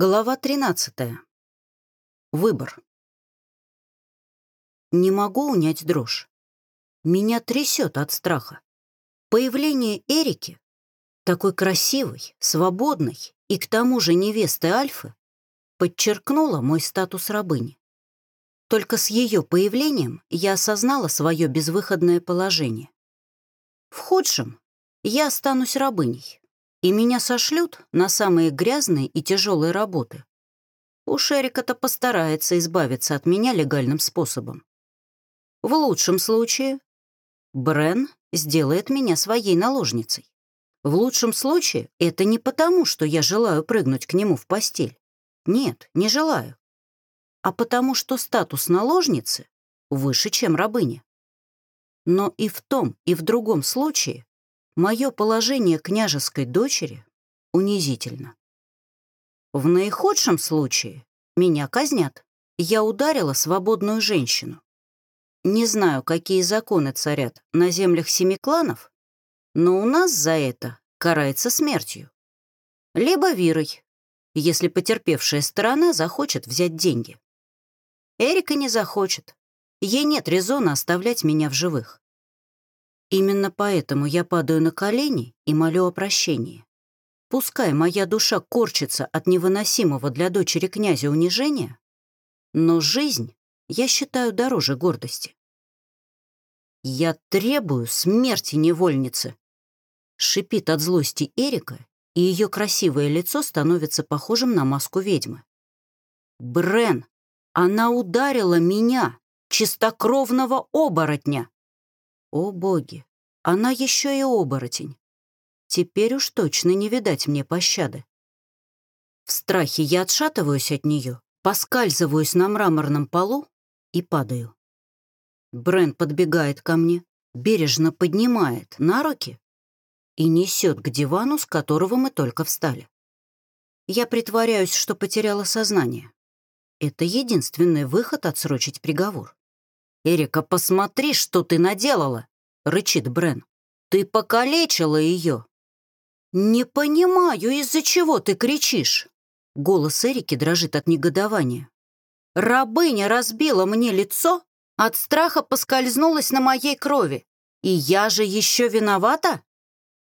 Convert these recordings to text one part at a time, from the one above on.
Глава 13. Выбор. Не могу унять дрожь. Меня трясет от страха. Появление Эрики, такой красивой, свободной и к тому же невесты Альфы, подчеркнуло мой статус рабыни. Только с ее появлением я осознала свое безвыходное положение. В худшем я останусь рабыней, и меня сошлют на самые грязные и тяжелые работы. Уж Эрика-то постарается избавиться от меня легальным способом. В лучшем случае Брен сделает меня своей наложницей. В лучшем случае это не потому, что я желаю прыгнуть к нему в постель. Нет, не желаю. А потому что статус наложницы выше, чем рабыня. Но и в том, и в другом случае Мое положение княжеской дочери унизительно. В наихудшем случае меня казнят. Я ударила свободную женщину. Не знаю, какие законы царят на землях семи кланов, но у нас за это карается смертью. Либо вирой, если потерпевшая сторона захочет взять деньги. Эрика не захочет. Ей нет резона оставлять меня в живых. Именно поэтому я падаю на колени и молю о прощении. Пускай моя душа корчится от невыносимого для дочери князя унижения, но жизнь я считаю дороже гордости. «Я требую смерти невольницы!» Шипит от злости Эрика, и ее красивое лицо становится похожим на маску ведьмы. «Брен, она ударила меня, чистокровного оборотня!» О боги, она еще и оборотень. Теперь уж точно не видать мне пощады. В страхе я отшатываюсь от нее, поскальзываюсь на мраморном полу и падаю. Брен подбегает ко мне, бережно поднимает на руки и несет к дивану, с которого мы только встали. Я притворяюсь, что потеряла сознание. Это единственный выход отсрочить приговор. «Эрика, посмотри, что ты наделала!» — рычит Брен. «Ты покалечила ее!» «Не понимаю, из-за чего ты кричишь?» Голос Эрики дрожит от негодования. «Рабыня разбила мне лицо, от страха поскользнулась на моей крови. И я же еще виновата?»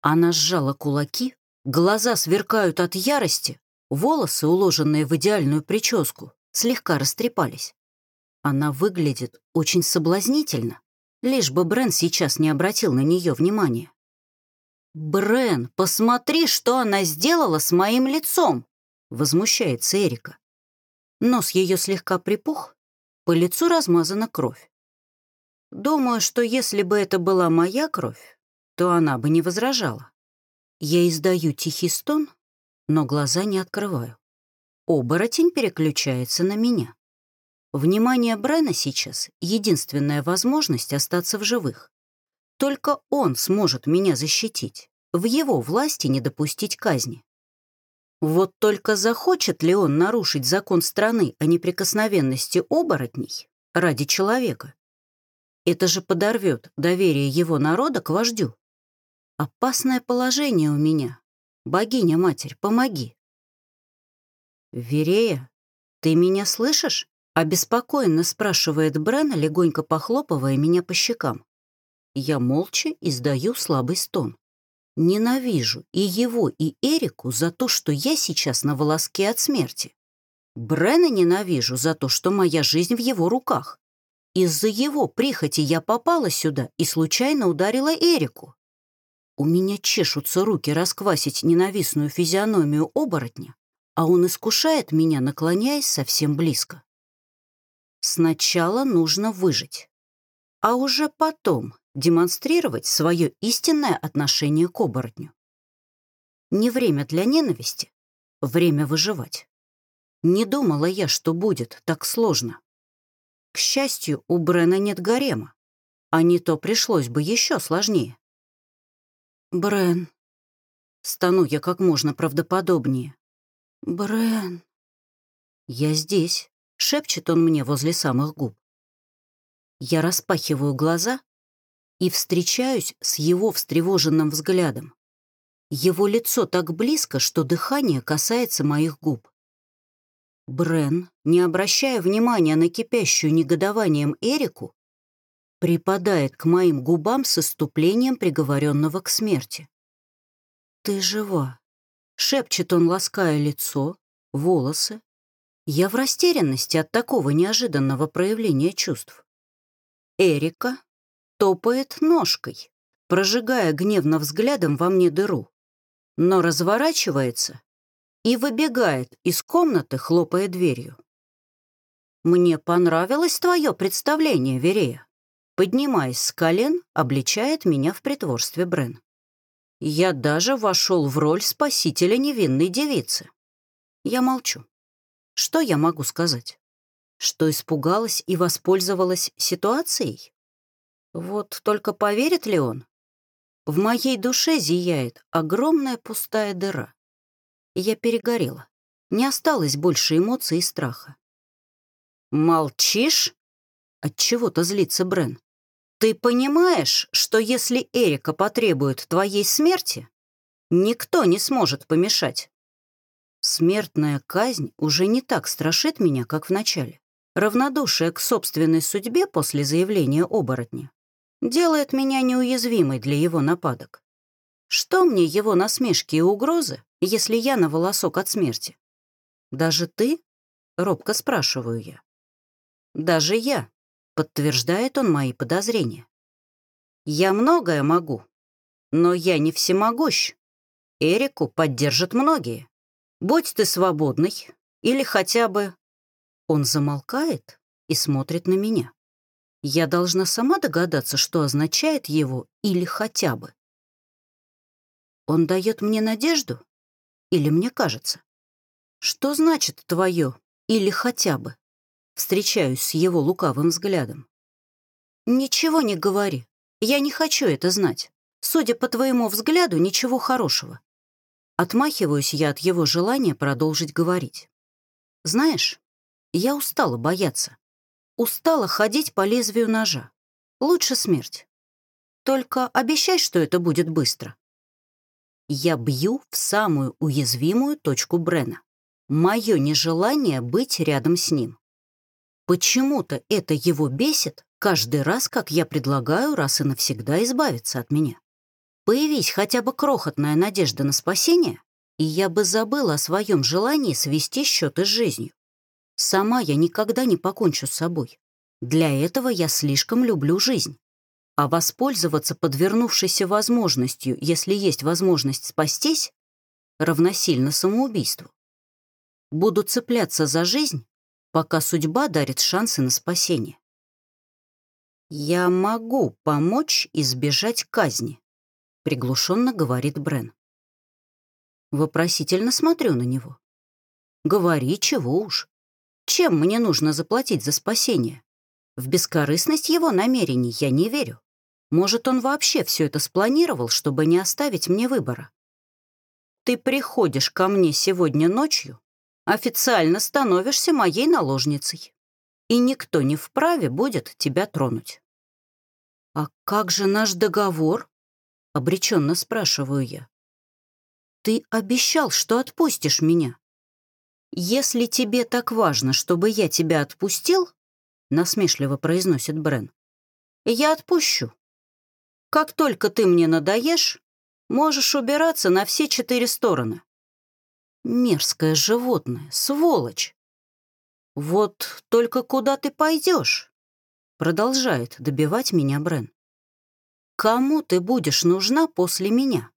Она сжала кулаки, глаза сверкают от ярости, волосы, уложенные в идеальную прическу, слегка растрепались. Она выглядит очень соблазнительно, лишь бы Брен сейчас не обратил на нее внимания. «Брен, посмотри, что она сделала с моим лицом!» — возмущается Эрика. Нос ее слегка припух, по лицу размазана кровь. Думаю, что если бы это была моя кровь, то она бы не возражала. Я издаю тихий стон, но глаза не открываю. Оборотень переключается на меня. Внимание Брена сейчас — единственная возможность остаться в живых. Только он сможет меня защитить. В его власти не допустить казни. Вот только захочет ли он нарушить закон страны о неприкосновенности оборотней ради человека? Это же подорвет доверие его народа к вождю. Опасное положение у меня. Богиня-матерь, помоги. Верея, ты меня слышишь? Обеспокоенно спрашивает Брена, легонько похлопывая меня по щекам. Я молча издаю слабый стон. Ненавижу и его, и Эрику за то, что я сейчас на волоске от смерти. Брена ненавижу за то, что моя жизнь в его руках. Из-за его прихоти я попала сюда и случайно ударила Эрику. У меня чешутся руки расквасить ненавистную физиономию оборотня, а он искушает меня, наклоняясь совсем близко. Сначала нужно выжить, а уже потом демонстрировать свое истинное отношение к оборотню. Не время для ненависти, время выживать. Не думала я, что будет так сложно. К счастью, у Брена нет гарема, а не то пришлось бы еще сложнее. Брен. Стану я как можно правдоподобнее. Брен. Я здесь. — шепчет он мне возле самых губ. Я распахиваю глаза и встречаюсь с его встревоженным взглядом. Его лицо так близко, что дыхание касается моих губ. Брен, не обращая внимания на кипящую негодованием Эрику, припадает к моим губам с иступлением приговоренного к смерти. «Ты жива», — шепчет он, лаская лицо, волосы. Я в растерянности от такого неожиданного проявления чувств. Эрика топает ножкой, прожигая гневно взглядом во мне дыру, но разворачивается и выбегает из комнаты, хлопая дверью. «Мне понравилось твое представление, Верея», поднимаясь с колен, обличает меня в притворстве Брен. «Я даже вошел в роль спасителя невинной девицы». Я молчу. Что я могу сказать? Что испугалась и воспользовалась ситуацией? Вот только поверит ли он? В моей душе зияет огромная пустая дыра. Я перегорела. Не осталось больше эмоций и страха. «Молчишь?» От чего то злится Брен. «Ты понимаешь, что если Эрика потребует твоей смерти, никто не сможет помешать?» Смертная казнь уже не так страшит меня, как в начале. Равнодушие к собственной судьбе после заявления оборотня делает меня неуязвимой для его нападок. Что мне его насмешки и угрозы, если я на волосок от смерти? Даже ты? Робко спрашиваю я. Даже я, подтверждает он мои подозрения. Я многое могу, но я не всемогущ. Эрику поддержат многие. Будь ты свободный, или хотя бы... Он замолкает и смотрит на меня. Я должна сама догадаться, что означает его или хотя бы. Он дает мне надежду? Или мне кажется? Что значит твое или хотя бы? Встречаюсь с его лукавым взглядом. Ничего не говори. Я не хочу это знать. Судя по твоему взгляду, ничего хорошего. Отмахиваюсь я от его желания продолжить говорить. Знаешь, я устала бояться. Устала ходить по лезвию ножа. Лучше смерть. Только обещай, что это будет быстро. Я бью в самую уязвимую точку Брена. Мое нежелание быть рядом с ним. Почему-то это его бесит каждый раз, как я предлагаю раз и навсегда избавиться от меня. Появись хотя бы крохотная надежда на спасение, и я бы забыла о своем желании свести счеты с жизнью. Сама я никогда не покончу с собой. Для этого я слишком люблю жизнь. А воспользоваться подвернувшейся возможностью, если есть возможность спастись, равносильно самоубийству. Буду цепляться за жизнь, пока судьба дарит шансы на спасение. «Я могу помочь избежать казни», — приглушенно говорит Брен. Вопросительно смотрю на него. «Говори, чего уж. Чем мне нужно заплатить за спасение? В бескорыстность его намерений я не верю. Может, он вообще все это спланировал, чтобы не оставить мне выбора. Ты приходишь ко мне сегодня ночью, официально становишься моей наложницей, и никто не вправе будет тебя тронуть. «А как же наш договор?» — обреченно спрашиваю я. «Ты обещал, что отпустишь меня». «Если тебе так важно, чтобы я тебя отпустил», — насмешливо произносит Брен, — «я отпущу. Как только ты мне надоешь, можешь убираться на все четыре стороны». Мерзкое животное, сволочь. «Вот только куда ты пойдешь?» Продолжает добивать меня Брен. «Кому ты будешь нужна после меня?»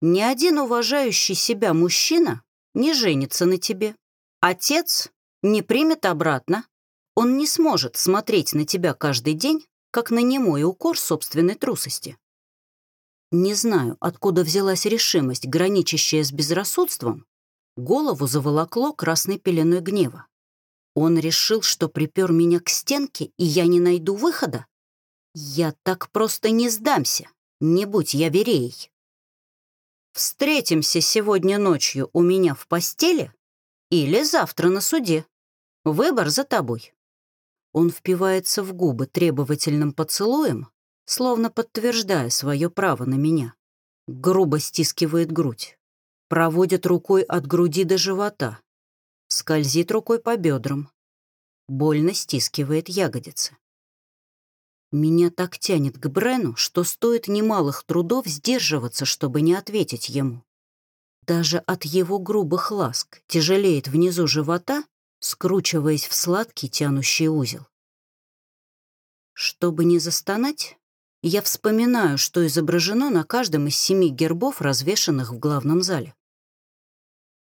Ни один уважающий себя мужчина не женится на тебе. Отец не примет обратно. Он не сможет смотреть на тебя каждый день, как на немой укор собственной трусости. Не знаю, откуда взялась решимость, граничащая с безрассудством, голову заволокло красной пеленой гнева. Он решил, что припер меня к стенке, и я не найду выхода? Я так просто не сдамся, не будь я вереей. Встретимся сегодня ночью у меня в постели или завтра на суде. Выбор за тобой. Он впивается в губы требовательным поцелуем, словно подтверждая свое право на меня. Грубо стискивает грудь. Проводит рукой от груди до живота. скользит рукой по бедрам, больно стискивает ягодицы. Меня так тянет к Брену, что стоит немалых трудов сдерживаться, чтобы не ответить ему. Даже от его грубых ласк тяжелеет внизу живота, скручиваясь в сладкий тянущий узел. Чтобы не застонать, я вспоминаю, что изображено на каждом из семи гербов, развешанных в главном зале.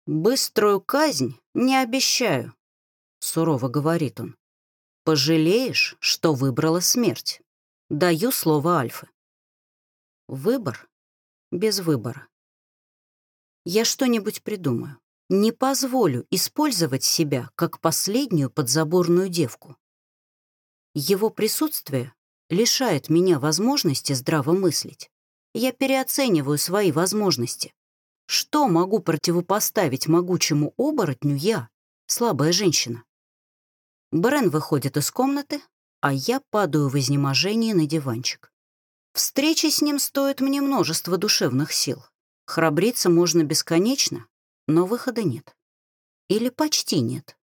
«Быструю казнь не обещаю», — сурово говорит он. «Пожалеешь, что выбрала смерть. Даю слово Альфы». Выбор без выбора. Я что-нибудь придумаю. Не позволю использовать себя как последнюю подзаборную девку. Его присутствие лишает меня возможности здраво мыслить. Я переоцениваю свои возможности. Что могу противопоставить могучему оборотню я, слабая женщина? Брен выходит из комнаты, а я падаю в изнеможении на диванчик. Встреча с ним стоит мне множество душевных сил. Храбриться можно бесконечно, но выхода нет. Или почти нет.